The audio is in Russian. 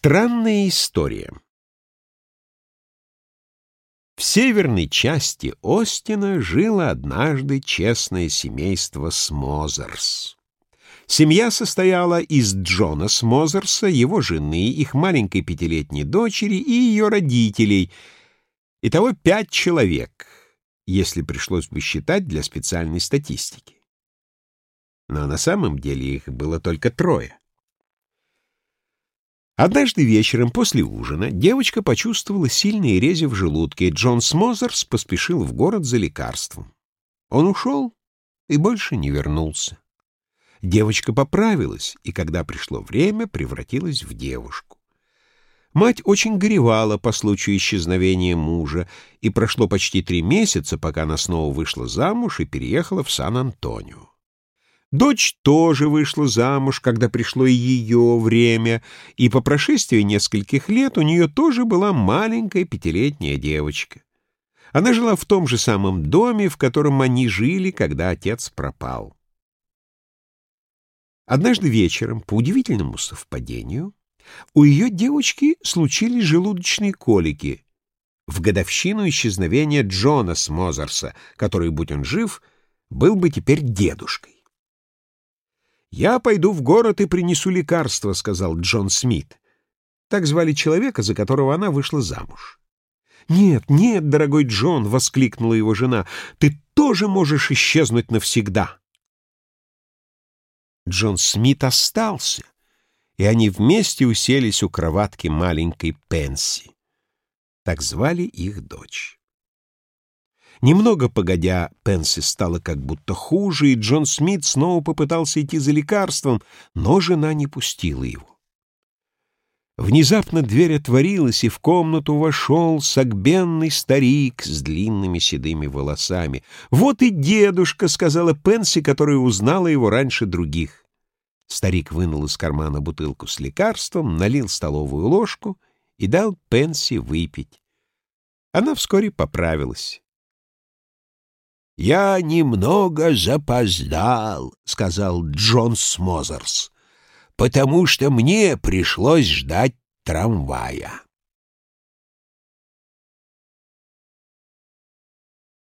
Странная история. В северной части Остина жило однажды честное семейство Смозерс. Семья состояла из Джона Смозерса, его жены, их маленькой пятилетней дочери и ее родителей. Итого пять человек, если пришлось бы считать для специальной статистики. Но на самом деле их было только трое. Однажды вечером после ужина девочка почувствовала сильные рези в желудке, и Джон Смозерс поспешил в город за лекарством. Он ушел и больше не вернулся. Девочка поправилась, и когда пришло время, превратилась в девушку. Мать очень горевала по случаю исчезновения мужа, и прошло почти три месяца, пока она снова вышла замуж и переехала в Сан-Антонио. Дочь тоже вышла замуж, когда пришло ее время, и по прошествии нескольких лет у нее тоже была маленькая пятилетняя девочка. Она жила в том же самом доме, в котором они жили, когда отец пропал. Однажды вечером, по удивительному совпадению, у ее девочки случились желудочные колики в годовщину исчезновения Джона Смозерса, который, будь он жив, был бы теперь дедушкой. «Я пойду в город и принесу лекарство», — сказал Джон Смит. Так звали человека, за которого она вышла замуж. «Нет, нет, дорогой Джон!» — воскликнула его жена. «Ты тоже можешь исчезнуть навсегда!» Джон Смит остался, и они вместе уселись у кроватки маленькой Пенси. Так звали их дочь. Немного погодя, Пенси стало как будто хуже, и Джон Смит снова попытался идти за лекарством, но жена не пустила его. Внезапно дверь отворилась, и в комнату вошел согбенный старик с длинными седыми волосами. «Вот и дедушка», — сказала Пенси, которая узнала его раньше других. Старик вынул из кармана бутылку с лекарством, налил столовую ложку и дал Пенси выпить. Она вскоре поправилась. «Я немного запоздал», — сказал Джон Смозерс, «потому что мне пришлось ждать трамвая».